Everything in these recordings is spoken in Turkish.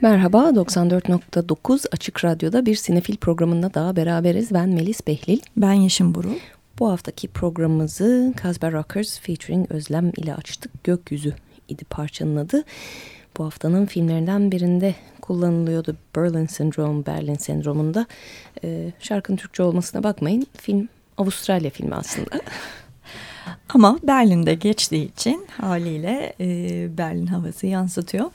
Merhaba, 94.9 Açık Radyo'da bir sinefil programında daha beraberiz. Ben Melis Behlil. Ben Yeşim Burul. Bu haftaki programımızı Casper Rockers featuring Özlem ile açtık. Gökyüzü idi parçanın adı. Bu haftanın filmlerinden birinde kullanılıyordu. Berlin Sendrom, Berlin Sendromu'nda. Ee, şarkının Türkçe olmasına bakmayın. Film Avustralya filmi aslında. Ama Berlin'de geçtiği için haliyle e, Berlin havası yansıtıyor.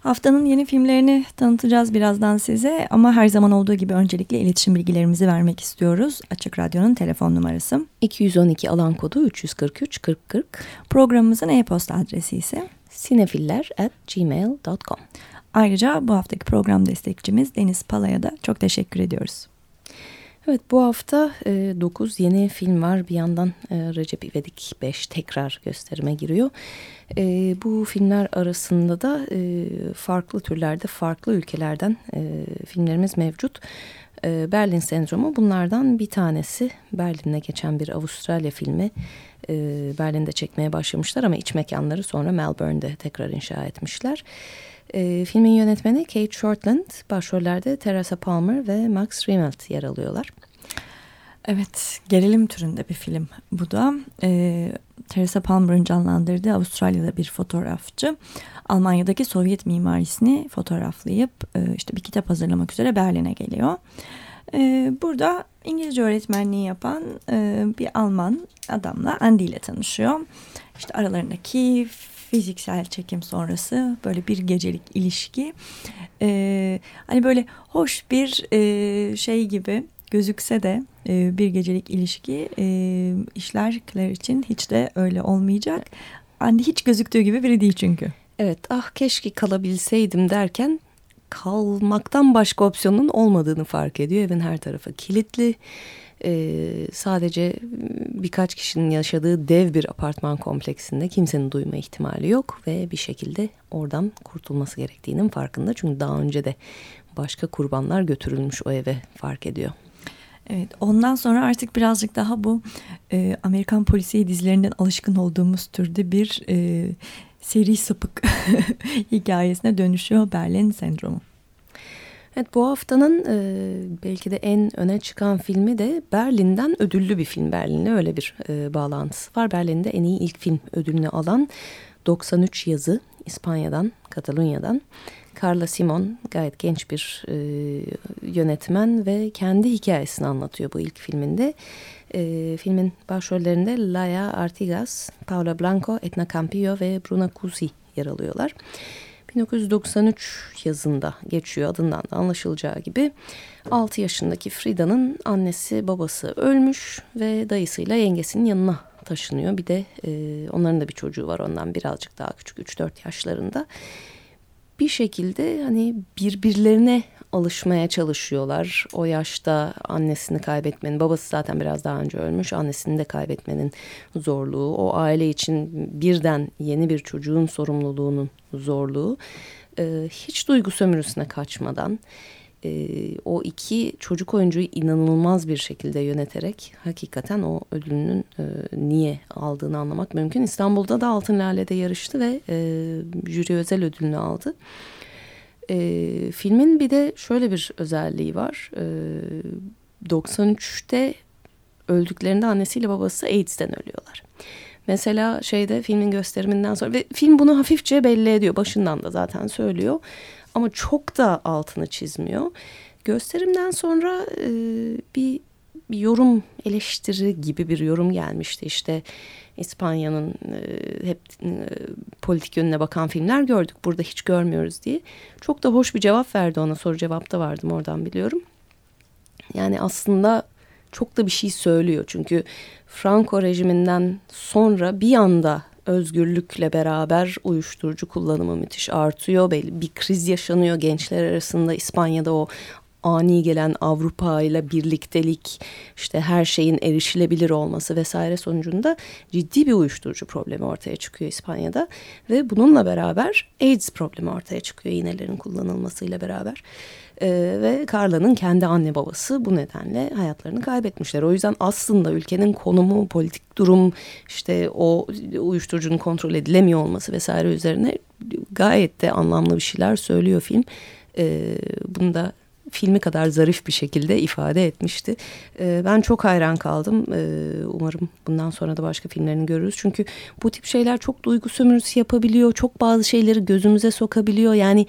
Haftanın yeni filmlerini tanıtacağız birazdan size ama her zaman olduğu gibi öncelikle iletişim bilgilerimizi vermek istiyoruz. Açık Radyo'nun telefon numarası 212 alan kodu 343 4040. Programımızın e-posta adresi ise sinefiller@gmail.com. Ayrıca bu haftaki program destekçimiz Deniz Pala'ya da çok teşekkür ediyoruz. Evet bu hafta e, 9 yeni film var. Bir yandan e, Recep İvedik 5 tekrar gösterime giriyor. E, bu filmler arasında da e, farklı türlerde farklı ülkelerden e, filmlerimiz mevcut. E, Berlin Sendromu bunlardan bir tanesi. Berlin'de geçen bir Avustralya filmi. E, Berlin'de çekmeye başlamışlar ama iç mekanları sonra Melbourne'de tekrar inşa etmişler. E, filmin yönetmeni Kate Shortland, başrollerde Teresa Palmer ve Max Riemelt yer alıyorlar. Evet, gerilim türünde bir film bu da. E, Teresa Palmer'ın canlandırdığı Avustralya'da bir fotoğrafçı. Almanya'daki Sovyet mimarisini fotoğraflayıp e, işte bir kitap hazırlamak üzere Berlin'e geliyor. E, burada İngilizce öğretmenliği yapan e, bir Alman adamla Andy ile tanışıyor. İşte aralarındaki fiziksel çekim sonrası böyle bir gecelik ilişki. E, hani böyle hoş bir e, şey gibi gözükse de e, bir gecelik ilişki e, işler için hiç de öyle olmayacak. Andy hiç gözüktüğü gibi biri değil çünkü. Evet ah keşke kalabilseydim derken kalmaktan başka opsiyonun olmadığını fark ediyor. Evin her tarafı kilitli. Ee, sadece birkaç kişinin yaşadığı dev bir apartman kompleksinde kimsenin duyma ihtimali yok ve bir şekilde oradan kurtulması gerektiğinin farkında. Çünkü daha önce de başka kurbanlar götürülmüş o eve fark ediyor. Evet, ondan sonra artık birazcık daha bu e, Amerikan polisiye dizilerinden alışkın olduğumuz türde bir e, seri sapık hikayesine dönüşüyor Berlin Sendromu. Evet bu haftanın e, belki de en öne çıkan filmi de Berlin'den ödüllü bir film. Berlin'le öyle bir e, bağlantısı var. Berlin'de en iyi ilk film ödülünü alan 93 yazı İspanya'dan, Katalunya'dan. Carla Simon gayet genç bir e, yönetmen ve kendi hikayesini anlatıyor bu ilk filminde. E, filmin başrollerinde Laia Artigas, Paula Blanco, Etna Campillo ve Bruna Cusi yer alıyorlar. 1993 yazında geçiyor adından da anlaşılacağı gibi. 6 yaşındaki Frida'nın annesi babası ölmüş ve dayısıyla yengesinin yanına taşınıyor. Bir de e, onların da bir çocuğu var ondan birazcık daha küçük 3-4 yaşlarında. Bir şekilde hani birbirlerine alışmaya çalışıyorlar. O yaşta annesini kaybetmenin, babası zaten biraz daha önce ölmüş, annesini de kaybetmenin zorluğu, o aile için birden yeni bir çocuğun sorumluluğunun zorluğu, e, hiç duygu sömürüsüne kaçmadan e, o iki çocuk oyuncuyu inanılmaz bir şekilde yöneterek hakikaten o ödülünün e, niye aldığını anlamak mümkün. İstanbul'da da Altın Lale'de yarıştı ve e, jüri özel ödülünü aldı. E, filmin bir de şöyle bir özelliği var. E, 93'te öldüklerinde annesiyle babası AIDS'ten ölüyorlar. Mesela şeyde filmin gösteriminden sonra ve film bunu hafifçe belli ediyor. Başından da zaten söylüyor. Ama çok da altını çizmiyor. Gösterimden sonra e, bir, bir yorum eleştiri gibi bir yorum gelmişti. İşte İspanya'nın e, hep e, politik yönüne bakan filmler gördük. Burada hiç görmüyoruz diye. Çok da hoş bir cevap verdi ona. Soru cevapta vardım oradan biliyorum. Yani aslında çok da bir şey söylüyor. Çünkü Franco rejiminden sonra bir anda özgürlükle beraber uyuşturucu kullanımı müthiş artıyor. Belli bir kriz yaşanıyor gençler arasında. İspanya'da o ani gelen Avrupa ile birliktelik, işte her şeyin erişilebilir olması vesaire sonucunda ciddi bir uyuşturucu problemi ortaya çıkıyor İspanya'da ve bununla beraber AIDS problemi ortaya çıkıyor iğnelerin kullanılmasıyla beraber. Ee, ve Carla'nın kendi anne babası bu nedenle hayatlarını kaybetmişler. O yüzden aslında ülkenin konumu, politik durum, işte o uyuşturucunun kontrol edilemiyor olması vesaire üzerine gayet de anlamlı bir şeyler söylüyor film. Ee, bunu da filmi kadar zarif bir şekilde ifade etmişti. Ee, ben çok hayran kaldım. Ee, umarım bundan sonra da başka filmlerini görürüz. Çünkü bu tip şeyler çok duygu sömürüsü yapabiliyor. Çok bazı şeyleri gözümüze sokabiliyor. Yani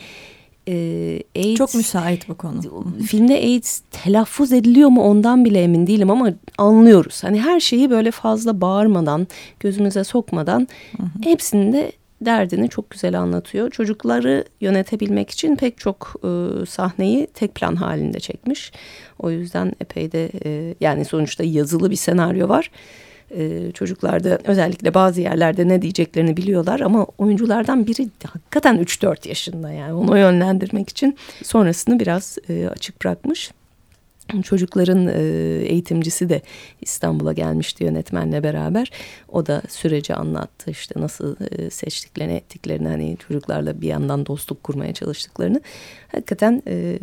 e, AIDS... Çok müsait bu konu. Filmde AIDS telaffuz ediliyor mu ondan bile emin değilim ama anlıyoruz. Hani her şeyi böyle fazla bağırmadan, gözümüze sokmadan hı hı. hepsinde derdini çok güzel anlatıyor. Çocukları yönetebilmek için pek çok e, sahneyi tek plan halinde çekmiş. O yüzden epey de e, yani sonuçta yazılı bir senaryo var. E, çocuklar da özellikle bazı yerlerde ne diyeceklerini biliyorlar ama oyunculardan biri hakikaten 3-4 yaşında yani onu yönlendirmek için sonrasını biraz e, açık bırakmış. Çocukların e, eğitimcisi de İstanbul'a gelmişti yönetmenle beraber. O da süreci anlattı işte nasıl e, seçtiklerini ettiklerini hani çocuklarla bir yandan dostluk kurmaya çalıştıklarını. Hakikaten e,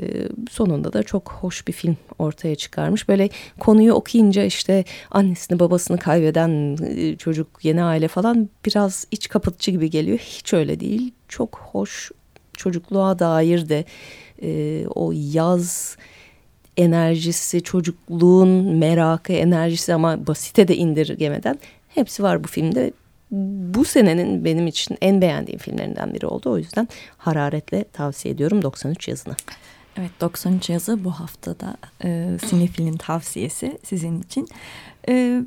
sonunda da çok hoş bir film ortaya çıkarmış. Böyle konuyu okuyunca işte annesini babasını kaybeden çocuk yeni aile falan biraz iç kapatıcı gibi geliyor. Hiç öyle değil. Çok hoş çocukluğa dair de o yaz enerjisi, çocukluğun merakı, enerjisi ama basite de indirgemeden hepsi var bu filmde. Bu senenin benim için en beğendiğim filmlerinden biri oldu. O yüzden hararetle tavsiye ediyorum 93 yazını. Evet 93 yazı bu haftada e, sinefilin tavsiyesi sizin için. E,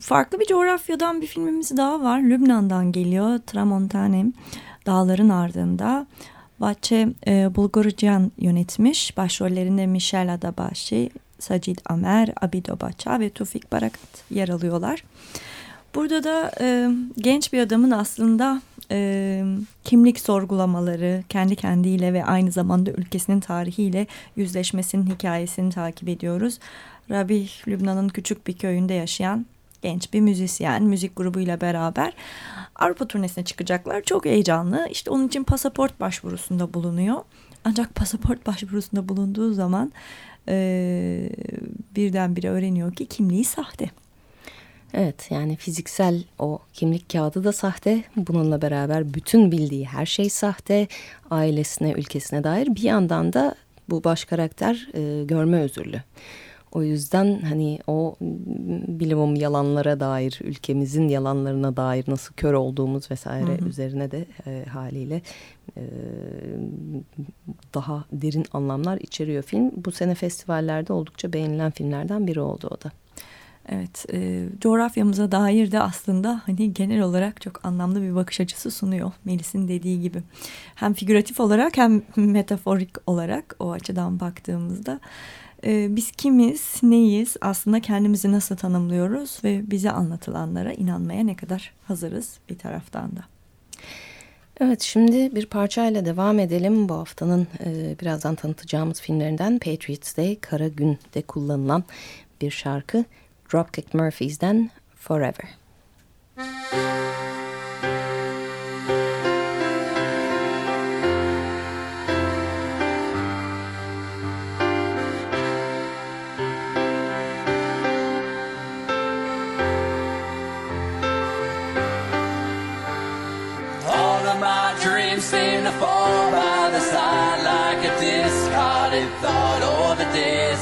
farklı bir coğrafyadan bir filmimiz daha var. Lübnan'dan geliyor. Tramontanem dağların ardında. Vache e, Bulgurcan yönetmiş. Başrollerinde Michel Adabashi, Sacid Amer, Abido Bacha ve Tufik Barakat yer alıyorlar. Burada da e, genç bir adamın aslında e, kimlik sorgulamaları, kendi kendiyle ve aynı zamanda ülkesinin tarihiyle yüzleşmesinin hikayesini takip ediyoruz. Rabi Lübnan'ın küçük bir köyünde yaşayan genç bir müzisyen müzik grubuyla beraber Avrupa turnesine çıkacaklar. Çok heyecanlı. İşte onun için pasaport başvurusunda bulunuyor. Ancak pasaport başvurusunda bulunduğu zaman e, birdenbire öğreniyor ki kimliği sahte. Evet yani fiziksel o kimlik kağıdı da sahte. Bununla beraber bütün bildiği her şey sahte. Ailesine, ülkesine dair bir yandan da bu baş karakter e, görme özürlü. O yüzden hani o bilimum yalanlara dair, ülkemizin yalanlarına dair nasıl kör olduğumuz vesaire hı hı. üzerine de e, haliyle e, daha derin anlamlar içeriyor film. Bu sene festivallerde oldukça beğenilen filmlerden biri oldu o da. Evet, e, coğrafyamıza dair de aslında hani genel olarak çok anlamlı bir bakış açısı sunuyor Melis'in dediği gibi. Hem figüratif olarak hem metaforik olarak o açıdan baktığımızda e, biz kimiz, neyiz, aslında kendimizi nasıl tanımlıyoruz ve bize anlatılanlara inanmaya ne kadar hazırız bir taraftan da. Evet şimdi bir parçayla devam edelim. Bu haftanın e, birazdan tanıtacağımız filmlerinden Patriots Day, Kara Gün'de kullanılan bir şarkı Dropkick Murphys'den Forever. Müzik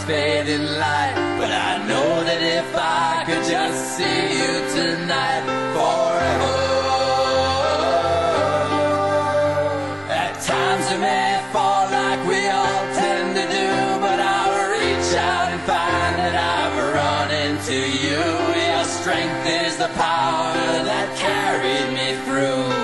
fading light. But I know that if I could just see you tonight forever. At times it may fall like we all tend to do, but I'll reach out and find that I've run into you. Your strength is the power that carried me through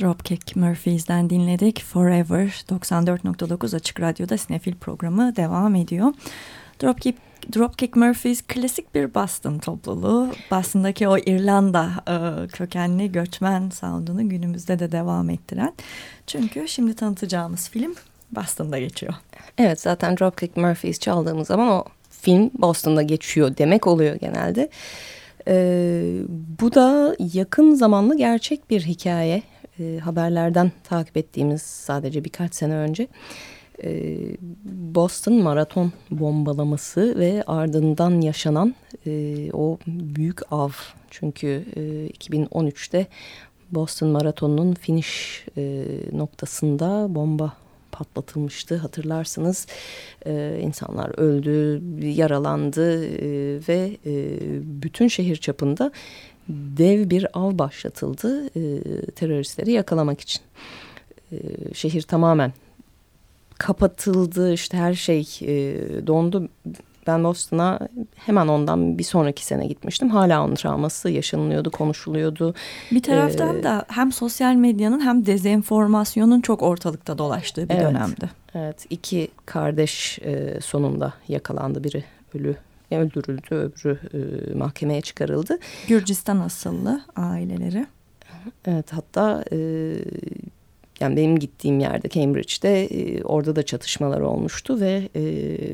Dropkick Murphys'den dinledik. Forever 94.9 Açık Radyo'da Sinefil programı devam ediyor. Dropkick Dropkick Murphys klasik bir Boston topluluğu. Boston'daki o İrlanda e, kökenli göçmen sound'unu günümüzde de devam ettiren. Çünkü şimdi tanıtacağımız film Boston'da geçiyor. Evet zaten Dropkick Murphys çaldığımız zaman o film Boston'da geçiyor demek oluyor genelde. Ee, bu da yakın zamanlı gerçek bir hikaye. Ee, haberlerden takip ettiğimiz sadece birkaç sene önce. Ee, Boston maraton bombalaması ve ardından yaşanan e, o büyük av. Çünkü e, 2013'te Boston Maratonu'nun finish e, noktasında bomba patlatılmıştı hatırlarsınız. Ee, insanlar öldü, yaralandı e, ve e, bütün şehir çapında dev bir av başlatıldı e, teröristleri yakalamak için. E, şehir tamamen kapatıldı işte her şey e, dondu. Ben Boston'a hemen ondan bir sonraki sene gitmiştim. Hala onun travması yaşanılıyordu, konuşuluyordu. Bir taraftan ee, da hem sosyal medyanın hem dezenformasyonun çok ortalıkta dolaştığı bir evet, dönemdi. Evet, iki kardeş e, sonunda yakalandı. Biri ölü öldürüldü, öbürü e, mahkemeye çıkarıldı. Gürcistan asıllı aileleri. Evet, hatta e, yani benim gittiğim yerde Cambridge'de e, orada da çatışmalar olmuştu ve e,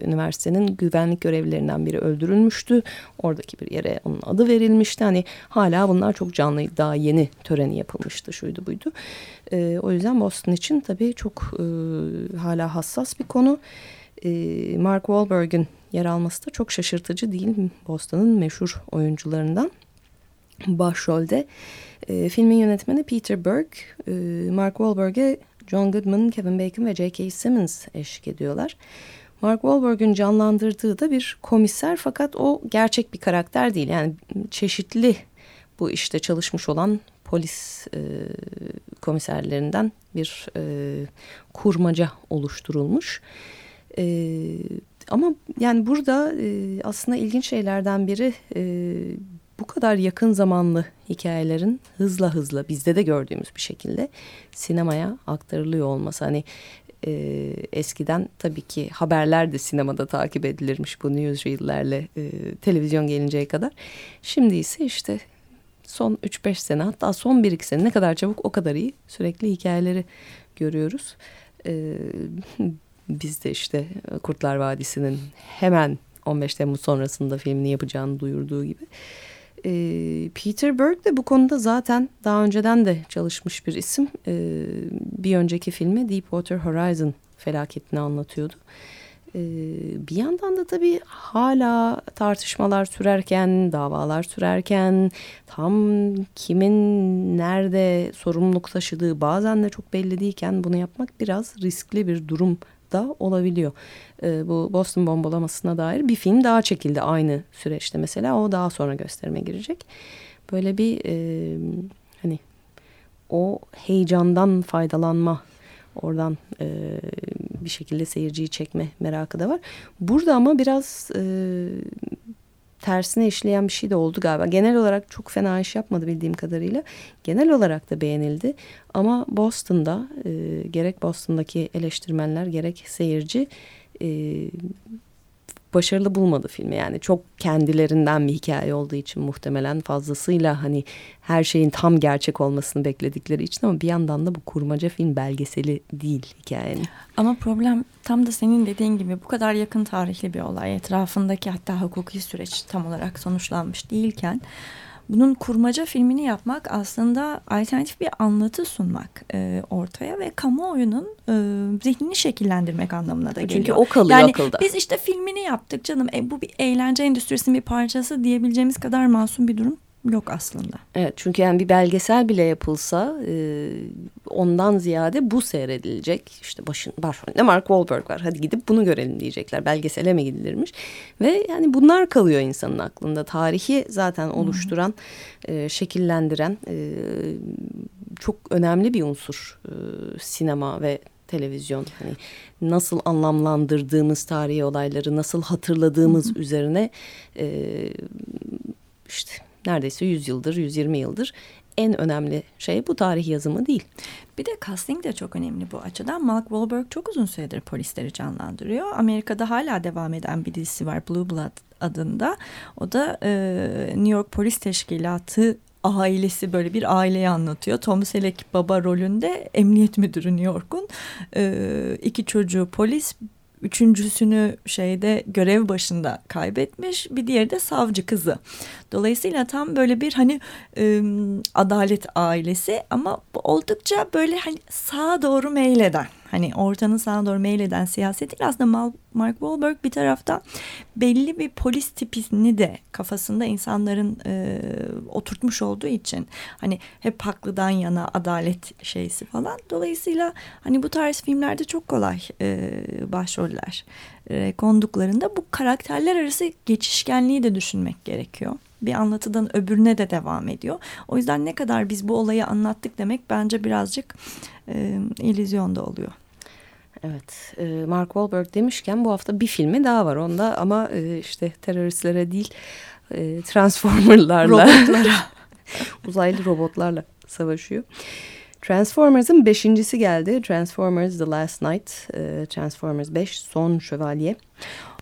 üniversitenin güvenlik görevlilerinden biri öldürülmüştü. Oradaki bir yere onun adı verilmişti. Hani hala bunlar çok canlıydı. Daha yeni töreni yapılmıştı şuydu buydu. E, o yüzden Boston için tabii çok e, hala hassas bir konu. E, Mark Wahlberg'in yer alması da çok şaşırtıcı değil. Boston'ın meşhur oyuncularından başrolde. E, filmin yönetmeni Peter Berg, e, Mark Wahlberg'e John Goodman, Kevin Bacon ve J.K. Simmons eşlik ediyorlar. Mark Wahlberg'ün canlandırdığı da bir komiser fakat o gerçek bir karakter değil. Yani çeşitli bu işte çalışmış olan polis e, komiserlerinden bir e, kurmaca oluşturulmuş. E, ama yani burada e, aslında ilginç şeylerden biri... E, bu kadar yakın zamanlı hikayelerin hızla hızla bizde de gördüğümüz bir şekilde sinemaya aktarılıyor olması. Hani e, eskiden tabii ki haberler de sinemada takip edilirmiş bu newsreel'lerle e, televizyon gelinceye kadar. Şimdi ise işte son 3-5 sene hatta son 1-2 sene ne kadar çabuk o kadar iyi sürekli hikayeleri görüyoruz. E, biz de işte Kurtlar Vadisi'nin hemen 15 Temmuz sonrasında filmini yapacağını duyurduğu gibi. E, Peter Berg de bu konuda zaten daha önceden de çalışmış bir isim. E, bir önceki filmi Deepwater Horizon felaketini anlatıyordu. E, bir yandan da tabii hala tartışmalar sürerken, davalar sürerken tam kimin nerede sorumluluk taşıdığı bazen de çok belli değilken bunu yapmak biraz riskli bir durum da olabiliyor. E, bu Boston bombalamasına dair bir film daha çekildi aynı süreçte mesela o daha sonra gösterime girecek. Böyle bir e, hani o heyecandan faydalanma oradan e, bir şekilde seyirciyi çekme merakı da var. Burada ama biraz e, tersine işleyen bir şey de oldu galiba. Genel olarak çok fena iş yapmadı bildiğim kadarıyla. Genel olarak da beğenildi. Ama Boston'da e, gerek Boston'daki eleştirmenler gerek seyirci e, başarılı bulmadı filmi yani çok kendilerinden bir hikaye olduğu için muhtemelen fazlasıyla hani her şeyin tam gerçek olmasını bekledikleri için ama bir yandan da bu kurmaca film belgeseli değil hikayenin. Ama problem tam da senin dediğin gibi bu kadar yakın tarihli bir olay etrafındaki hatta hukuki süreç tam olarak sonuçlanmış değilken bunun kurmaca filmini yapmak aslında alternatif bir anlatı sunmak e, ortaya ve kamuoyunun e, zihnini şekillendirmek anlamına da geliyor. Çünkü o kalıyor yani akılda. Biz işte filmini yaptık canım e, bu bir eğlence endüstrisinin bir parçası diyebileceğimiz kadar masum bir durum yok aslında. Evet çünkü yani bir belgesel bile yapılsa e, ondan ziyade bu seyredilecek. İşte başın başrolünde Mark Wahlberg var. Hadi gidip bunu görelim diyecekler. Belgesele mi gidilirmiş? Ve yani bunlar kalıyor insanın aklında. Tarihi zaten oluşturan, e, şekillendiren e, çok önemli bir unsur e, sinema ve televizyon hani nasıl anlamlandırdığımız tarihi olayları nasıl hatırladığımız hı hı. üzerine e, işte neredeyse 100 yıldır, 120 yıldır en önemli şey bu tarih yazımı değil. Bir de casting de çok önemli bu açıdan. Mark Wahlberg çok uzun süredir polisleri canlandırıyor. Amerika'da hala devam eden bir dizisi var Blue Blood adında. O da e, New York Polis Teşkilatı ailesi böyle bir aileyi anlatıyor. Tom Selleck baba rolünde emniyet müdürü New York'un e, iki çocuğu polis üçüncüsünü şeyde görev başında kaybetmiş bir diğeri de savcı kızı. Dolayısıyla tam böyle bir hani e, adalet ailesi ama oldukça böyle hani sağa doğru meyleden hani ortanın sağa doğru meyleden siyaset değil aslında Mark Wahlberg bir tarafta belli bir polis tipini de kafasında insanların e, oturtmuş olduğu için hani hep haklıdan yana adalet şeysi falan. Dolayısıyla hani bu tarz filmlerde çok kolay e, başroller e, konduklarında bu karakterler arası geçişkenliği de düşünmek gerekiyor bir anlatıdan öbürüne de devam ediyor. O yüzden ne kadar biz bu olayı anlattık demek bence birazcık e, illüzyonda oluyor. Evet, Mark Wahlberg demişken bu hafta bir filmi daha var onda ama işte teröristlere değil Transformerlarla, uzaylı robotlarla savaşıyor. Transformers'ın beşincisi geldi. Transformers The Last Night, Transformers 5 Son Şövalye.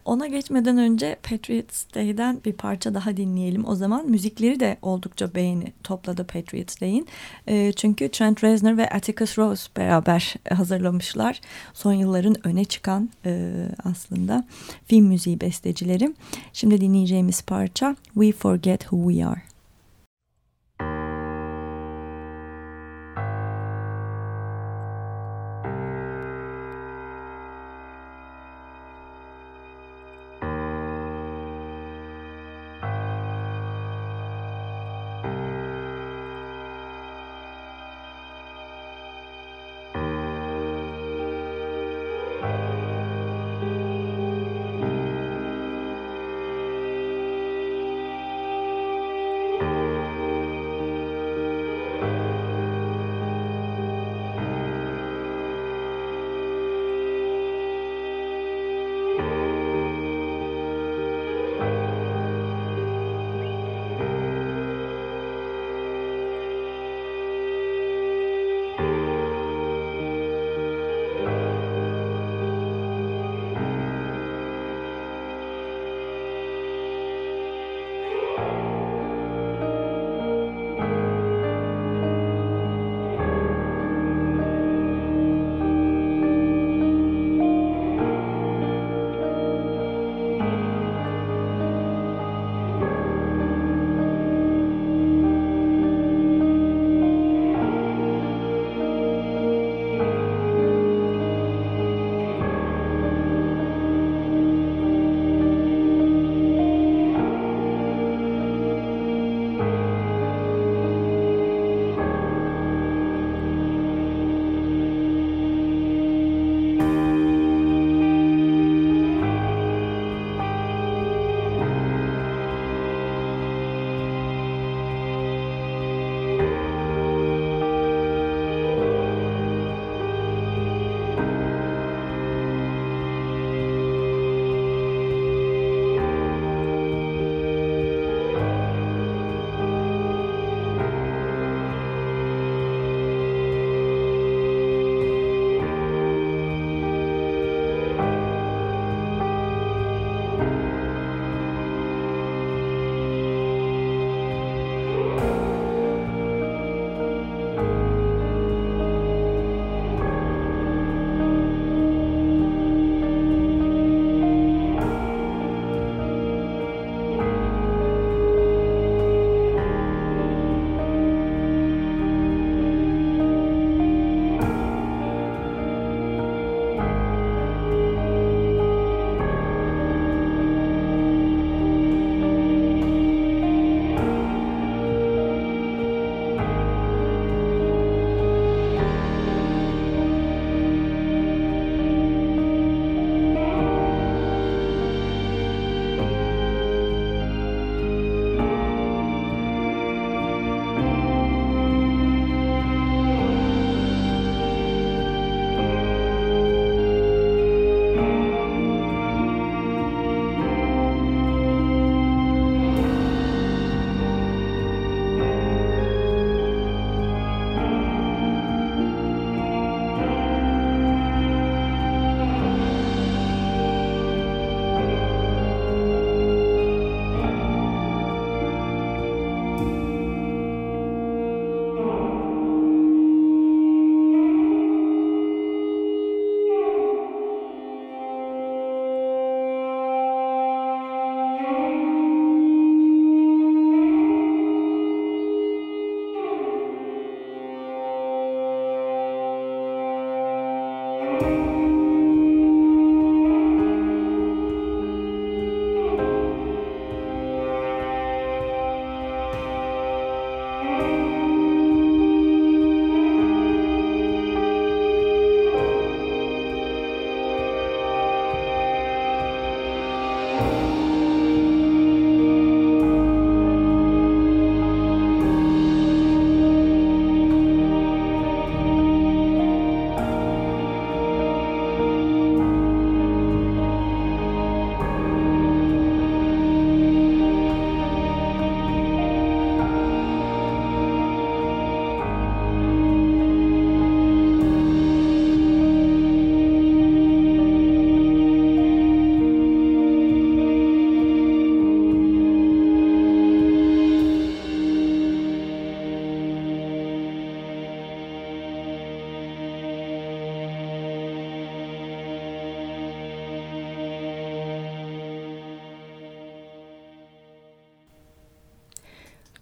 Ona geçmeden önce Patriots Day'den bir parça daha dinleyelim. O zaman müzikleri de oldukça beğeni topladı Patriots Day'in. E, çünkü Trent Reznor ve Atticus Ross beraber hazırlamışlar. Son yılların öne çıkan e, aslında film müziği bestecileri. Şimdi dinleyeceğimiz parça We Forget Who We Are.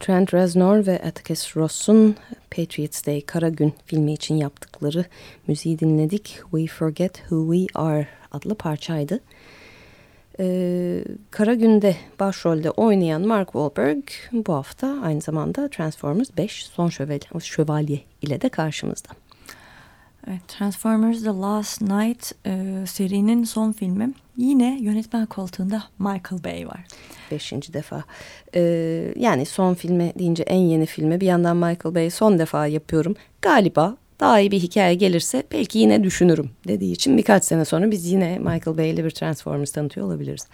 Trent Reznor ve Atticus Ross'un Patriots Day Kara Gün filmi için yaptıkları müziği dinledik. We Forget Who We Are adlı parçaydı. Ee, Kara Gün'de başrolde oynayan Mark Wahlberg bu hafta aynı zamanda Transformers 5 Son Şövalye, Şövalye ile de karşımızda. Transformers The Last Night e, serinin son filmi. Yine yönetmen koltuğunda Michael Bay var. Beşinci defa. Ee, yani son filmi deyince en yeni filmi bir yandan Michael Bay son defa yapıyorum. Galiba daha iyi bir hikaye gelirse belki yine düşünürüm dediği için birkaç sene sonra biz yine Michael Bay ile bir Transformers tanıtıyor olabiliriz.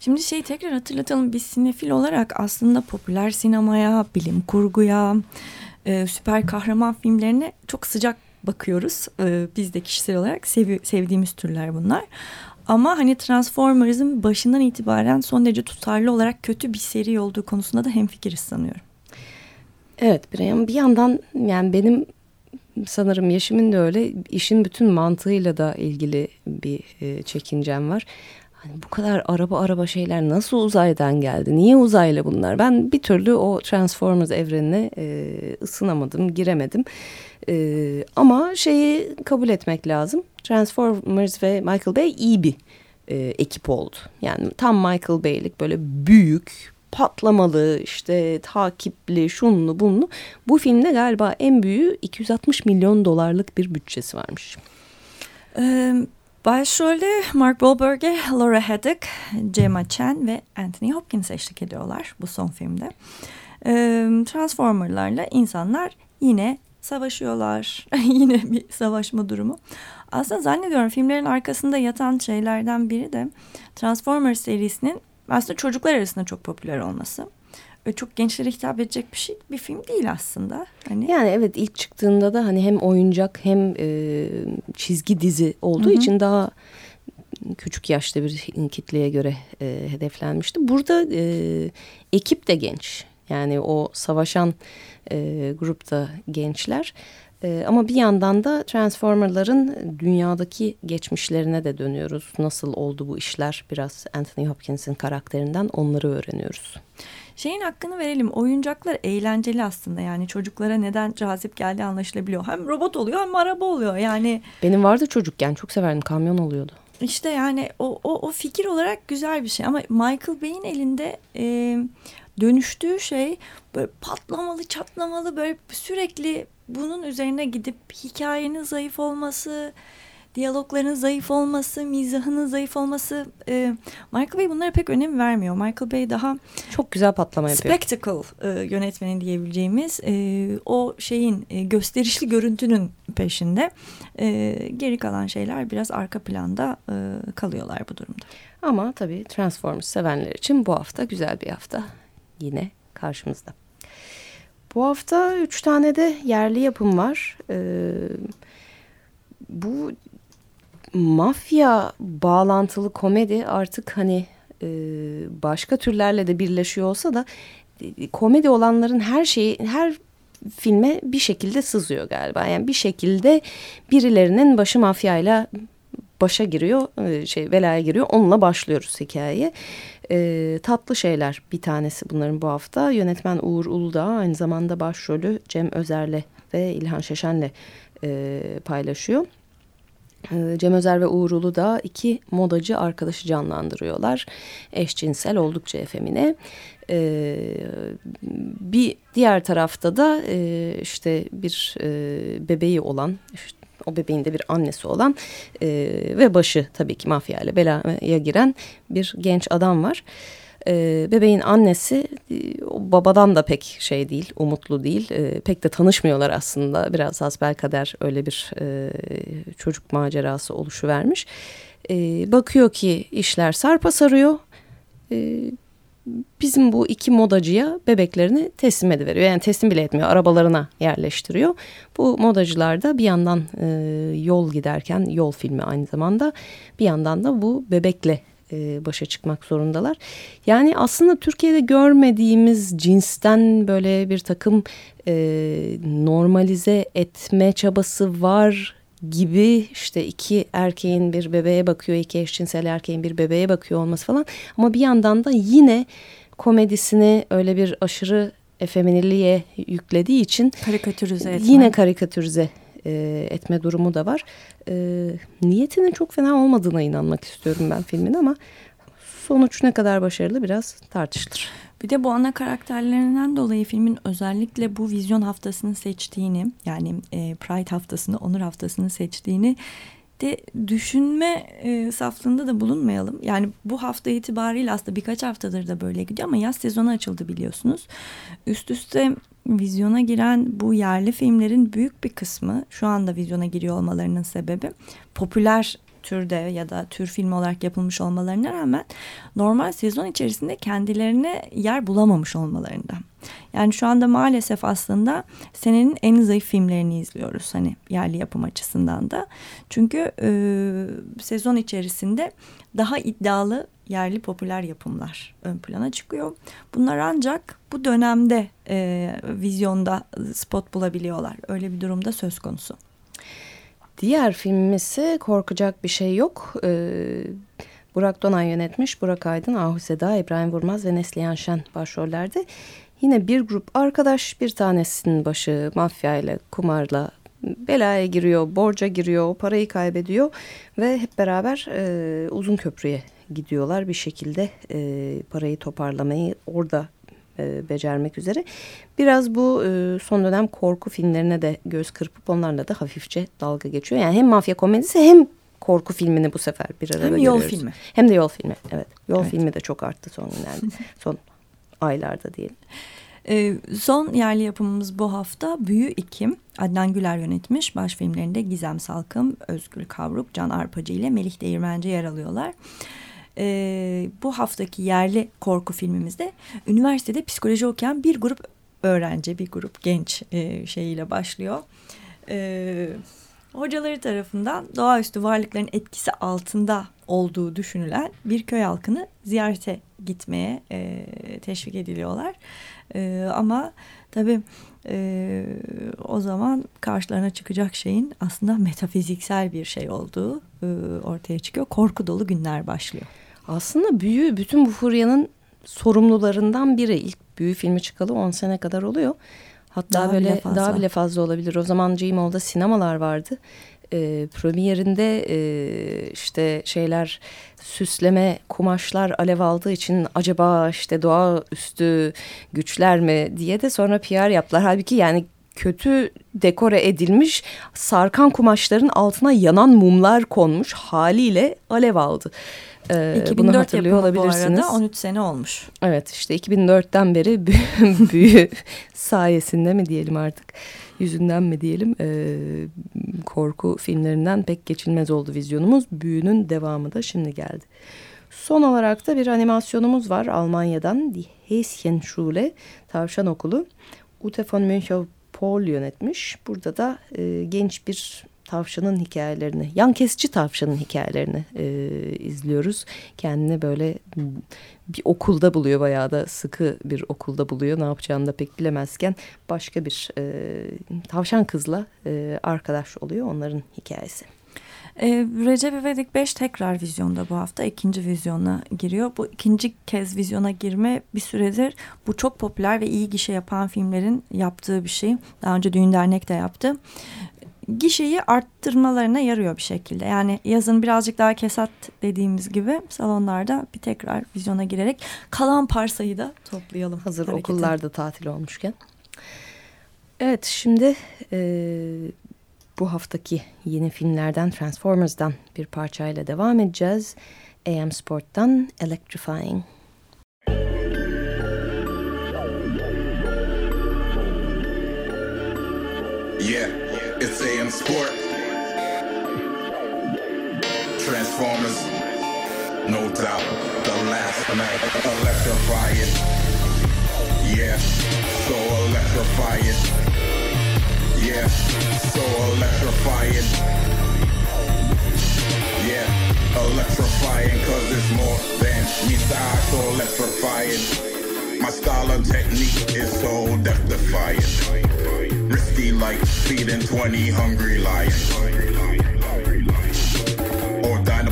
Şimdi şeyi tekrar hatırlatalım biz sinefil olarak aslında popüler sinemaya, bilim kurguya, e, süper kahraman filmlerine çok sıcak bakıyoruz. E, biz de kişisel olarak sev sevdiğimiz türler bunlar. Ama hani Transformers'ın başından itibaren son derece tutarlı olarak kötü bir seri olduğu konusunda da hemfikiriz sanıyorum. Evet bir yandan yani benim sanırım Yeşim'in de öyle işin bütün mantığıyla da ilgili bir e, çekincem var. Hani bu kadar araba araba şeyler nasıl uzaydan geldi? Niye uzaylı bunlar? Ben bir türlü o Transformers evrenine e, ısınamadım, giremedim. E, ama şeyi kabul etmek lazım. Transformers ve Michael Bay iyi bir e, ekip oldu. Yani tam Michael Bay'lik böyle büyük, patlamalı, işte takipli, şunlu bunlu. Bu filmde galiba en büyüğü 260 milyon dolarlık bir bütçesi varmış. Ee, başrolde Mark Wahlberg'e Laura Haddock, Gemma Chan ve Anthony Hopkins eşlik ediyorlar bu son filmde. Transformerlarla insanlar yine savaşıyorlar. yine bir savaşma durumu. Aslında zannediyorum filmlerin arkasında yatan şeylerden biri de Transformers serisinin aslında çocuklar arasında çok popüler olması. Çok gençlere hitap edecek bir şey bir film değil aslında. Hani... Yani evet ilk çıktığında da hani hem oyuncak hem e, çizgi dizi olduğu Hı -hı. için daha küçük yaşta bir kitleye göre e, hedeflenmişti. Burada e, ekip de genç. Yani o savaşan e, grupta gençler. E, ama bir yandan da Transformer'ların dünyadaki geçmişlerine de dönüyoruz. Nasıl oldu bu işler biraz Anthony Hopkins'in karakterinden onları öğreniyoruz. Şeyin hakkını verelim. Oyuncaklar eğlenceli aslında. Yani çocuklara neden cazip geldiği anlaşılabiliyor. Hem robot oluyor hem araba oluyor. Yani benim vardı çocukken çok severdim. Kamyon oluyordu. İşte yani o, o, o fikir olarak güzel bir şey ama Michael Bay'in elinde e, dönüştüğü şey böyle patlamalı çatlamalı böyle sürekli bunun üzerine gidip hikayenin zayıf olması, diyalogların zayıf olması, mizahının zayıf olması. E, Michael Bay bunlara pek önem vermiyor. Michael Bay daha çok güzel patlama yapıyor. Spectacle e, yönetmeni diyebileceğimiz e, o şeyin e, gösterişli görüntünün peşinde. E, geri kalan şeyler biraz arka planda e, kalıyorlar bu durumda. Ama tabii Transformers sevenler için bu hafta güzel bir hafta yine karşımızda. Bu hafta üç tane de yerli yapım var. Ee, bu mafya bağlantılı komedi artık hani e, başka türlerle de birleşiyor olsa da e, komedi olanların her şeyi her filme bir şekilde sızıyor galiba. Yani bir şekilde birilerinin başı mafyayla başa giriyor, e, şey velaya giriyor. Onunla başlıyoruz hikayeye. E, tatlı şeyler bir tanesi bunların bu hafta. Yönetmen Uğur Uludağ aynı zamanda başrolü Cem Özer'le ve İlhan Şeşen'le e, paylaşıyor. E, Cem Özer ve Uğur Uludağ iki modacı arkadaşı canlandırıyorlar. Eşcinsel oldukça efemine. Ee, bir diğer tarafta da e, işte bir e, bebeği olan işte o bebeğin de bir annesi olan e, ve başı tabii ki mafya ile belaya giren bir genç adam var. Bebeğin annesi e, babadan da pek şey değil, umutlu değil. E, pek de tanışmıyorlar aslında. Biraz kader öyle bir e, çocuk macerası oluşuvermiş. E, bakıyor ki işler sarpa sarıyor. E, bizim bu iki modacıya bebeklerini teslim ediveriyor. Yani teslim bile etmiyor arabalarına yerleştiriyor. Bu modacılar da bir yandan e, yol giderken yol filmi aynı zamanda bir yandan da bu bebekle e, başa çıkmak zorundalar. Yani aslında Türkiye'de görmediğimiz cinsten böyle bir takım e, normalize etme çabası var gibi işte iki erkeğin bir bebeğe bakıyor, iki eşcinsel erkeğin bir bebeğe bakıyor olması falan. Ama bir yandan da yine komedisini öyle bir aşırı efeminiliğe yüklediği için karikatürize etme. yine karikatürize e, etme durumu da var. E, niyetinin çok fena olmadığına inanmak istiyorum ben filmin ama sonuç ne kadar başarılı biraz tartışılır. Bir de bu ana karakterlerinden dolayı filmin özellikle bu vizyon haftasını seçtiğini yani e, Pride haftasını, Onur haftasını seçtiğini de düşünme e, saflığında da bulunmayalım. Yani bu hafta itibariyle aslında birkaç haftadır da böyle gidiyor ama yaz sezonu açıldı biliyorsunuz. Üst üste vizyona giren bu yerli filmlerin büyük bir kısmı şu anda vizyona giriyor olmalarının sebebi popüler türde ya da tür film olarak yapılmış olmalarına rağmen normal sezon içerisinde kendilerine yer bulamamış olmalarından. Yani şu anda maalesef aslında senenin en zayıf filmlerini izliyoruz hani yerli yapım açısından da. Çünkü e, sezon içerisinde daha iddialı yerli popüler yapımlar ön plana çıkıyor. Bunlar ancak bu dönemde e, vizyonda spot bulabiliyorlar. Öyle bir durumda söz konusu. Diğer ise Korkacak Bir Şey Yok. Ee, Burak Donay yönetmiş. Burak Aydın, Ahu Seda, İbrahim Vurmaz ve Neslihan Şen başrollerde. Yine bir grup arkadaş bir tanesinin başı mafya ile kumarla belaya giriyor, borca giriyor, o parayı kaybediyor ve hep beraber e, uzun köprüye gidiyorlar bir şekilde e, parayı toparlamayı orada e, becermek üzere. Biraz bu e, son dönem korku filmlerine de göz kırpıp onlarla da hafifçe dalga geçiyor. Yani hem mafya komedisi hem korku filmini bu sefer bir arada hem görüyoruz. yol filmi. Hem de yol filmi. Evet. Yol evet. filmi de çok arttı son günlerde. son aylarda diyelim. Ee, son yerli yapımımız bu hafta Büyü İkim. Adnan Güler yönetmiş. Baş filmlerinde Gizem Salkım, Özgür Kavruk, Can Arpacı ile Melih Değirmenci yer alıyorlar e, bu haftaki yerli korku filmimizde üniversitede psikoloji okuyan bir grup öğrenci, bir grup genç e, şeyiyle başlıyor. E, hocaları tarafından doğaüstü varlıkların etkisi altında olduğu düşünülen bir köy halkını ziyarete gitmeye e, teşvik ediliyorlar. E, ama tabii e, o zaman karşılarına çıkacak şeyin aslında metafiziksel bir şey olduğu e, ortaya çıkıyor. Korku dolu günler başlıyor. Aslında büyü bütün bu furyanın sorumlularından biri. İlk büyü filmi çıkalı 10 sene kadar oluyor. Hatta daha böyle bile fazla. daha bile fazla olabilir. O zaman Gmall'da sinemalar vardı. E, premierinde e, işte şeyler süsleme kumaşlar alev aldığı için acaba işte doğa üstü güçler mi diye de sonra PR yaptılar. Halbuki yani kötü dekore edilmiş sarkan kumaşların altına yanan mumlar konmuş haliyle alev aldı. Ee, 2004 bunu hatırlıyor olabilirsiniz. Bu arada 13 sene olmuş. Evet işte 2004'ten beri büyü, büyü sayesinde mi diyelim artık yüzünden mi diyelim e, korku filmlerinden pek geçilmez oldu vizyonumuz. Büyünün devamı da şimdi geldi. Son olarak da bir animasyonumuz var Almanya'dan Die Häschenschule Tavşan Okulu. Ute von Münchau Paul yönetmiş. Burada da e, genç bir tavşanın hikayelerini, yan kesici tavşanın hikayelerini e, izliyoruz. Kendini böyle bir okulda buluyor bayağı da sıkı bir okulda buluyor. Ne yapacağını da pek bilemezken başka bir e, tavşan kızla e, arkadaş oluyor onların hikayesi. E, Recep İvedik 5 tekrar vizyonda bu hafta. ikinci vizyona giriyor. Bu ikinci kez vizyona girme bir süredir bu çok popüler ve iyi gişe yapan filmlerin yaptığı bir şey. Daha önce Düğün Dernek de yaptı gişeyi arttırmalarına yarıyor bir şekilde. Yani yazın birazcık daha kesat dediğimiz gibi salonlarda bir tekrar vizyona girerek kalan parsayı da toplayalım. Hazır hareketi. okullarda tatil olmuşken. Evet şimdi e, bu haftaki yeni filmlerden Transformers'dan bir parçayla devam edeceğiz. AM Sport'tan Electrifying. Yeah. It's AM Sport. Transformers, no doubt. The last night, electrifying. Yeah, so electrifying. Yeah, so electrifying. Yeah, electrifying cause it's more than me style, so electrifying. My style and technique is so death-defying. Risky like feeding 20 hungry lions.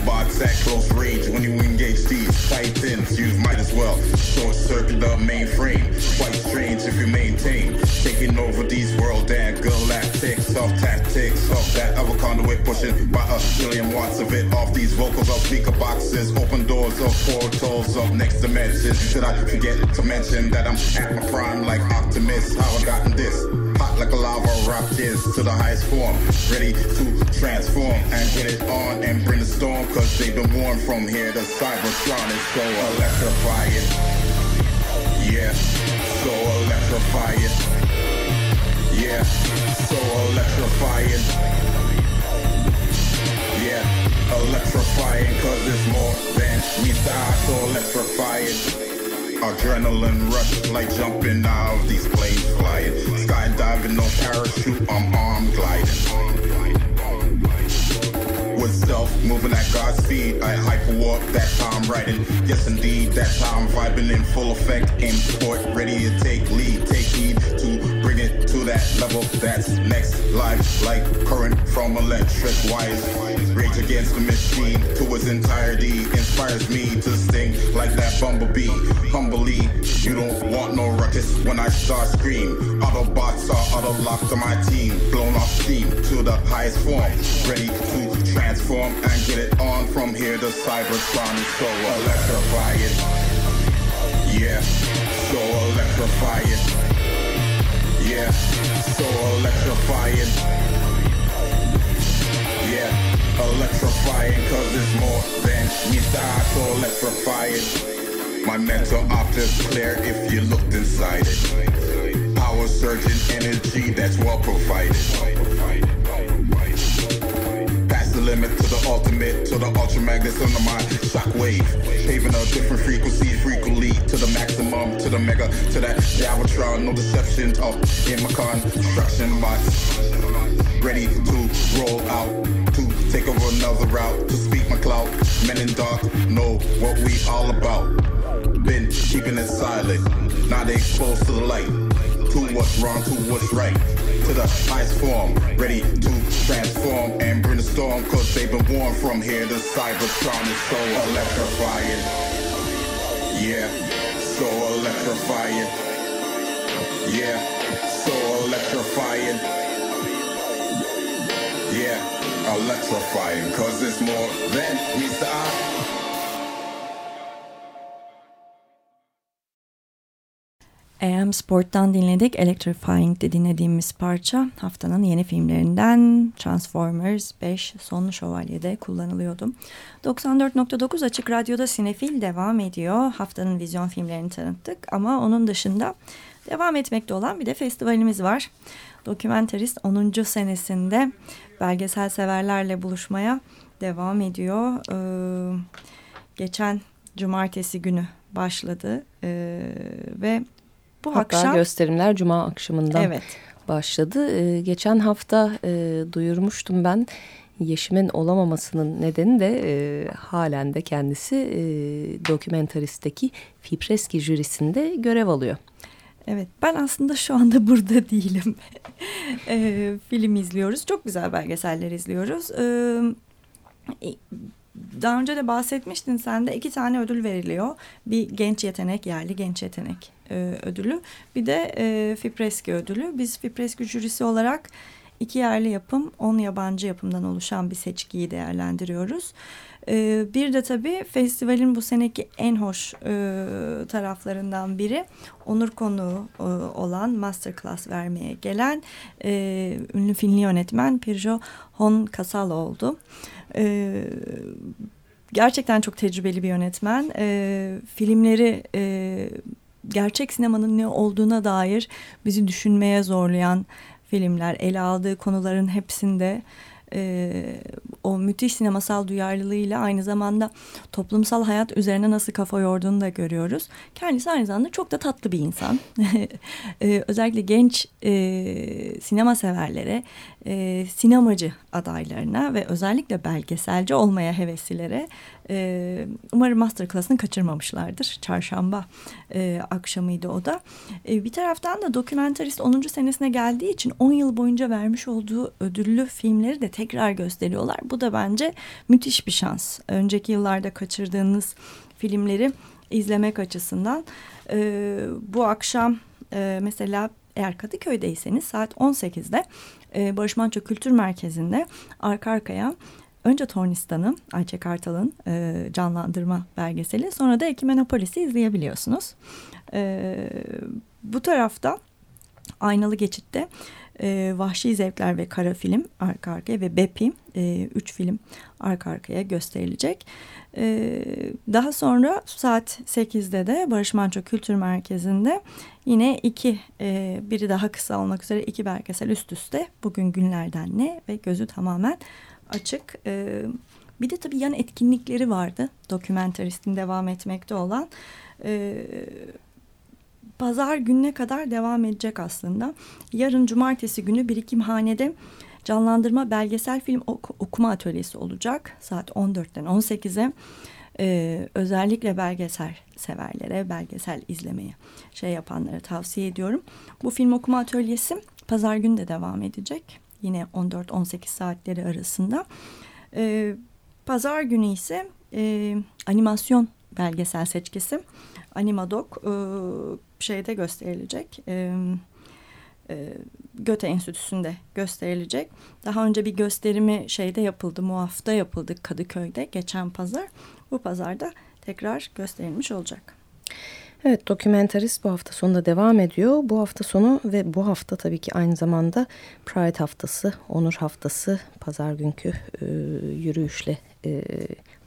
Dinobots at close range when you engage these titans. You might as well short circuit the mainframe. Quite strange if you maintain. Taking over these world and galactics, off tactics, off that other conduit pushing by a million watts of it off these vocals, off speaker boxes, open doors of portals of next dimensions. Should I forget to mention that I'm at my prime like Optimus? How I gotten this? Hot like a lava rock is to the highest form, ready to transform and get it on and bring the storm. Cause they've been warned from here. The Cybertron is so electrifying. Yeah, so electrifying. Yeah, so electrifying. Yeah, electrifying cause it's more than meets the eye, so electrifying. Adrenaline rush like jumping out of these planes flying. Skydiving, no parachute, I'm arm gliding. With stealth, moving at God's speed. I hyper warp that time writing. Yes, indeed, that time vibing in full effect. In sport, ready to take lead, take heed to bring it to that level that's next. Life like current from electric wires. Rage against the machine to its entirety. Inspires me to sting like that bumblebee. Humbly, you don't want no ruckus when I start scream. Autobots are auto locked to my team. Blown off steam to the highest form. Ready to transform and get it on from here. The Cybertron is so electrifying. Yeah, so electrifying. Yeah, so electrifying. Yeah, electrifying cause it's more than meets the eye, so electrifying. My mental optics clear if you looked inside it. Power surging energy that's well provided. The limit to the ultimate, to the ultramagnet under my shockwave. Paving a different frequency, frequently to the maximum, to the mega, to that Javatron. No deceptions up in my construction bots. Ready to roll out, to take over another route, to speak my clout. Men in dark know what we all about. Been keeping it silent, not exposed to the light. To what's wrong, to what's right. To the highest form, ready to transform and bring the storm. Cause they've been warned from here. The Cybertron is so electrifying. Yeah, so electrifying. Yeah, so electrifying. Yeah, electrifying. Cause it's more than meets the eye. AM Sport'tan dinledik. Electrifying'de dinlediğimiz parça haftanın yeni filmlerinden Transformers 5 Son Şövalye'de kullanılıyordu. 94.9 Açık Radyo'da Sinefil devam ediyor. Haftanın vizyon filmlerini tanıttık ama onun dışında devam etmekte olan bir de festivalimiz var. Dokumentarist 10. senesinde belgesel severlerle buluşmaya devam ediyor. Ee, geçen cumartesi günü başladı ee, ve bu Hatta akşam gösterimler cuma akşamından evet başladı. Ee, geçen hafta e, duyurmuştum ben. Yeşim'in olamamasının nedeni de e, halen de kendisi e, dokumentaristeki Fipreski jürisinde görev alıyor. Evet ben aslında şu anda burada değilim. e, film izliyoruz. Çok güzel belgeseller izliyoruz. E, daha önce de bahsetmiştin sen de iki tane ödül veriliyor. Bir genç yetenek yerli genç yetenek e, ödülü. Bir de e, Fipreski ödülü. Biz Fipreski jürisi olarak iki yerli yapım, on yabancı yapımdan oluşan bir seçkiyi değerlendiriyoruz. E, bir de tabii festivalin bu seneki en hoş e, taraflarından biri onur konuğu e, olan masterclass vermeye gelen e, ünlü filmli yönetmen Pirjo Hon Kasal oldu. E, gerçekten çok tecrübeli bir yönetmen. E, filmleri e, gerçek sinemanın ne olduğuna dair bizi düşünmeye zorlayan filmler. Ele aldığı konuların hepsinde e, o müthiş sinemasal duyarlılığıyla aynı zamanda toplumsal hayat üzerine nasıl kafa yorduğunu da görüyoruz. Kendisi aynı zamanda çok da tatlı bir insan. e, özellikle genç e, sinema severlere, e, sinemacı adaylarına ve özellikle belgeselci olmaya heveslilere e, umarım masterclass'ını kaçırmamışlardır. Çarşamba e, akşamıydı o da. E, bir taraftan da dokumentarist 10. senesine geldiği için 10 yıl boyunca vermiş olduğu ödüllü filmleri de tekrar gösteriyorlar. Bu da bence müthiş bir şans. Önceki yıllarda kaçırdığınız filmleri izlemek açısından. E, bu akşam e, mesela Eğer Kadıköy'deyseniz saat 18'de e, Barış Manço Kültür Merkezi'nde arka arkaya önce Tornistan'ı Ayça Kartal'ın e, canlandırma belgeseli sonra da Ekimenopolis'i izleyebiliyorsunuz. E, bu tarafta Aynalı Geçit'te e, Vahşi Zevkler ve Kara Film arka arkaya ve Bepi e, üç film arka arkaya gösterilecek. E, daha sonra saat 8'de de Barış Manço Kültür Merkezi'nde yine iki e, biri daha kısa olmak üzere iki belgesel üst üste bugün günlerden ne ve gözü tamamen açık. E, bir de tabii yan etkinlikleri vardı. Dokümentaristin devam etmekte olan. E, pazar gününe kadar devam edecek aslında. Yarın cumartesi günü birikimhanede canlandırma belgesel film ok okuma atölyesi olacak. Saat 14'ten 18'e. Ee, özellikle belgesel severlere, belgesel izlemeyi şey yapanlara tavsiye ediyorum. Bu film okuma atölyesi pazar günü de devam edecek. Yine 14-18 saatleri arasında. Ee, pazar günü ise e, animasyon belgesel seçkisi Animadok e, şeyde gösterilecek. E, e, Göte Enstitüsü'nde gösterilecek. Daha önce bir gösterimi şeyde yapıldı, muafta yapıldı Kadıköy'de geçen pazar. Bu pazarda tekrar gösterilmiş olacak. Evet, Dokumentarist bu hafta sonunda devam ediyor. Bu hafta sonu ve bu hafta tabii ki aynı zamanda Pride haftası, Onur haftası, pazar günkü e, yürüyüşle e,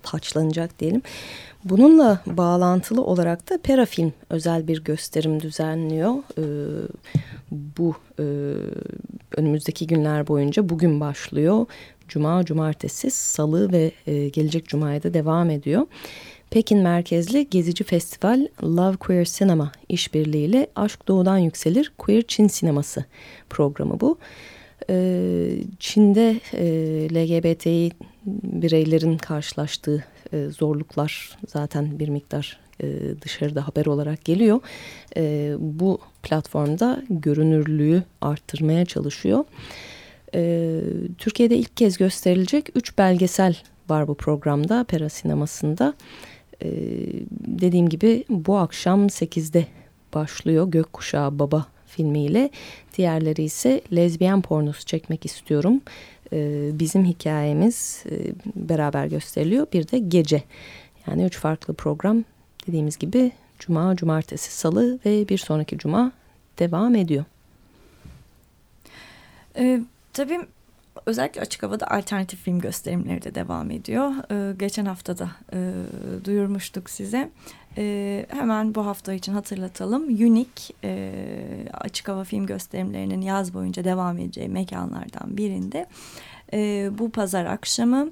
taçlanacak diyelim. Bununla bağlantılı olarak da Perafilm özel bir gösterim düzenliyor. E, bu e, önümüzdeki günler boyunca bugün başlıyor. Cuma, cumartesi, salı ve e, gelecek cumaya da devam ediyor. Pekin merkezli gezici festival Love Queer Cinema işbirliğiyle Aşk Doğudan Yükselir Queer Çin Sineması programı bu. Ee, Çin'de e, LGBTİ bireylerin karşılaştığı e, zorluklar zaten bir miktar e, dışarıda haber olarak geliyor. Bu platformda görünürlüğü arttırmaya çalışıyor. Türkiye'de ilk kez gösterilecek üç belgesel var bu programda Pera Sineması'nda. Ee, dediğim gibi bu akşam 8'de başlıyor Gökkuşağı Baba filmiyle. Diğerleri ise lezbiyen pornosu çekmek istiyorum. Ee, bizim hikayemiz e, beraber gösteriliyor. Bir de gece. Yani üç farklı program dediğimiz gibi cuma, cumartesi, salı ve bir sonraki cuma devam ediyor. Ee, tabii özellikle açık havada alternatif film gösterimleri de devam ediyor. Ee, geçen hafta da e, duyurmuştuk size. E, hemen bu hafta için hatırlatalım. Unique e, açık hava film gösterimlerinin yaz boyunca devam edeceği mekanlardan birinde e, bu pazar akşamı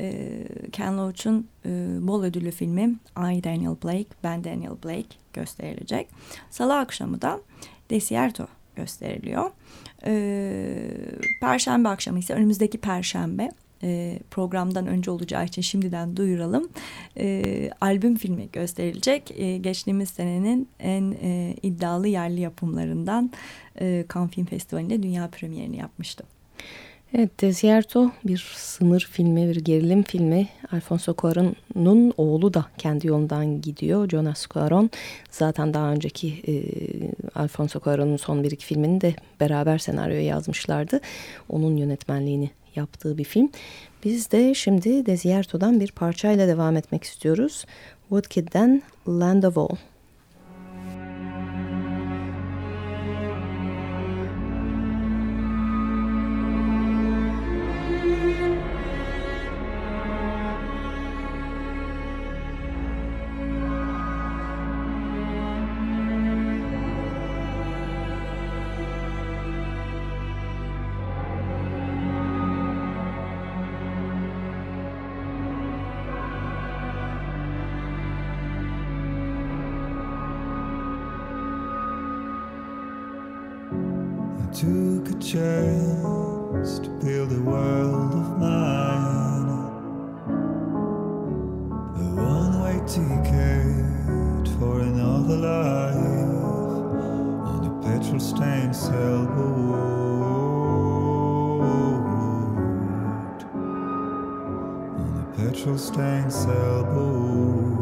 e, Ken Loach'un e, bol ödüllü filmi I Daniel Blake, Ben Daniel Blake gösterilecek. Salı akşamı da Desierto gösteriliyor. E, Perşembe akşamı ise önümüzdeki Perşembe e, programdan önce olacağı için şimdiden duyuralım. E, albüm filmi gösterilecek. E, geçtiğimiz senenin en e, iddialı yerli yapımlarından e, Cannes Film Festivali'nde dünya premierini yapmıştı. Evet, Desierto bir sınır filmi, bir gerilim filmi. Alfonso Cuarón'un oğlu da kendi yolundan gidiyor. Jonas Cuarón zaten daha önceki e, Alfonso Cuarón'un son bir iki filmini de beraber senaryoya yazmışlardı. Onun yönetmenliğini yaptığı bir film. Biz de şimdi Desierto'dan bir parçayla devam etmek istiyoruz. Woodkid'den Land of All. A one way ticket for another life on a petrol stained sailboat. On a petrol stained sailboat.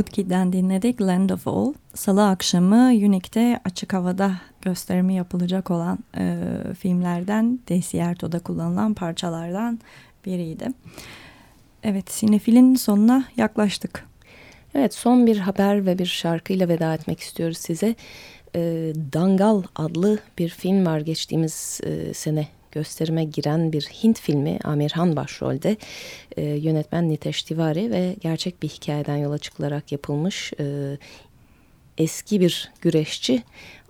Woodkid'den dinledik Land of All. Salı akşamı Unique'de açık havada gösterimi yapılacak olan e, filmlerden Desierto'da kullanılan parçalardan biriydi. Evet sinefilin sonuna yaklaştık. Evet son bir haber ve bir şarkıyla veda etmek istiyoruz size. E, Dangal adlı bir film var geçtiğimiz e, sene gösterime giren bir Hint filmi Amirhan başrolde e, yönetmen Nitesh Tiwari ve gerçek bir hikayeden yola çıkılarak yapılmış e, eski bir güreşçi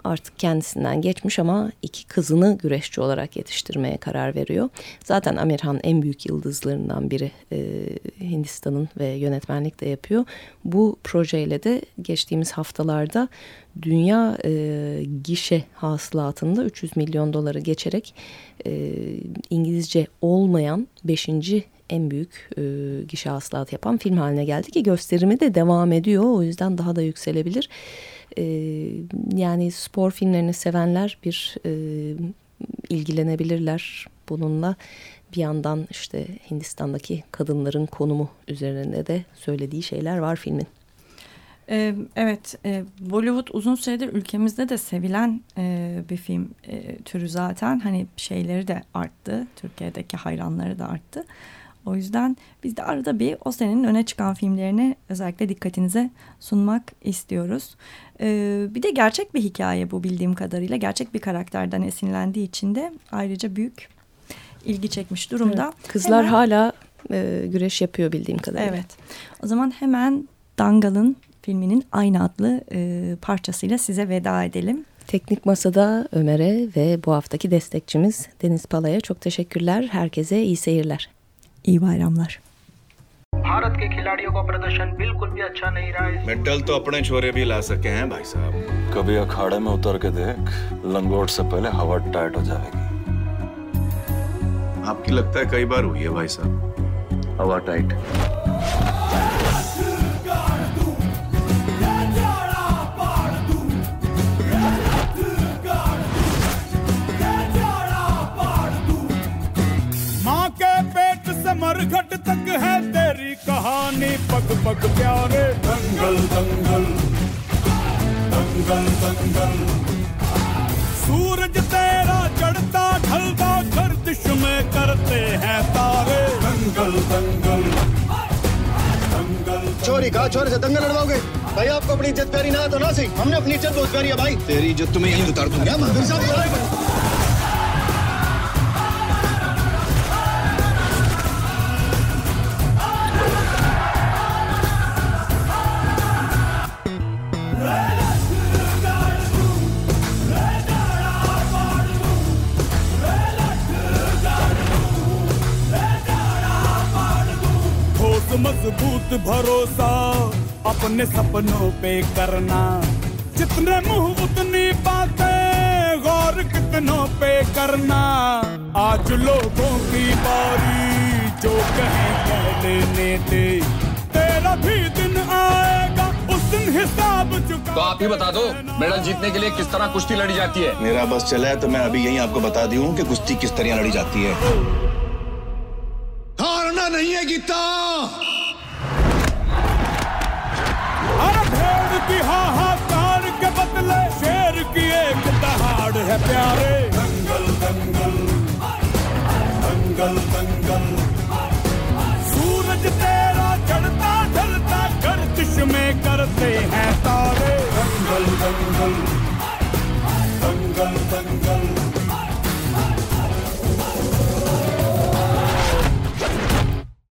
artık kendisinden geçmiş ama iki kızını güreşçi olarak yetiştirmeye karar veriyor. Zaten Amirhan en büyük yıldızlarından biri e, Hindistan'ın ve yönetmenlik de yapıyor. Bu projeyle de geçtiğimiz haftalarda dünya e, gişe hasılatında 300 milyon doları geçerek e, İngilizce olmayan 5 en büyük e, gişe hasılat yapan film haline geldi ki gösterimi de devam ediyor. O yüzden daha da yükselebilir. E, yani spor filmlerini sevenler bir e, ilgilenebilirler bununla. Bir yandan işte Hindistan'daki kadınların konumu üzerinde de söylediği şeyler var filmin. Ee, evet, e, Bollywood uzun süredir ülkemizde de sevilen e, bir film e, türü zaten. Hani şeyleri de arttı, Türkiye'deki hayranları da arttı. O yüzden biz de arada bir o senenin öne çıkan filmlerini özellikle dikkatinize sunmak istiyoruz. Ee, bir de gerçek bir hikaye bu bildiğim kadarıyla. Gerçek bir karakterden esinlendiği için de ayrıca büyük ilgi çekmiş durumda. Evet, kızlar hemen, hala e, güreş yapıyor bildiğim kadarıyla. Evet. O zaman hemen Dangal'ın filminin aynı adlı e, parçasıyla size veda edelim. Teknik Masa'da Ömer'e ve bu haftaki destekçimiz Deniz Pala'ya çok teşekkürler. Herkese iyi seyirler. İyi bayramlar. Bharat के खिलाड़ियों का प्रदर्शन बिल्कुल भी अच्छा नहीं रहा है। मेडल तो अपने छोरे भी ला सके हैं भाई साहब। कभी अखाड़े में उतर के देख लंगोट से पहले हवा टाइट हो जाएगी। आपकी लगता है कई बार हुई है भाई साहब? हवा टाइट। मरघट तक है तेरी कहानी। पग पग प्यारे। दंगल दंगल। दंगल दंगल। सूरज तेरा चढ़ता ढलता गर्दिश में करते हैं तारे। दंगल दंगल। दंगल चोरी कहा छोरे से दंगल लड़वाओगे? भाई आपको अपनी इज़्ज़त प्यारी ना तो ना सही। हमने अपनी इज़्ज़त बहुत प्यारी है भाई। तेरी इज़्ज़त तुम्हें यहीं उतार दूँगा। मंदिर साहब भरोसा अपने सपनों पे करना। जितने मुँह उतनी बातें गौर कितनों पे करना। आज लोगों की बारी जो कहें कह लेने दे तेरा भी दिन आएगा उस दिन हिसाब चुका तो आप ही बता दो मेडल जीतने के लिए किस तरह कुश्ती लड़ी जाती है? मेरा बस चला है तो मैं अभी यही आपको बता दी हूँ कि कुश्ती किस तरह लड़ी जाती है। हारना नहीं है गीता। पहाड़ है प्यारे दंगल दंगल दंगल दंगल सूरज तेरा चढ़ता ढलता गर्दिश में करते हैं तारे। दंगल दंगल दंगल दंगल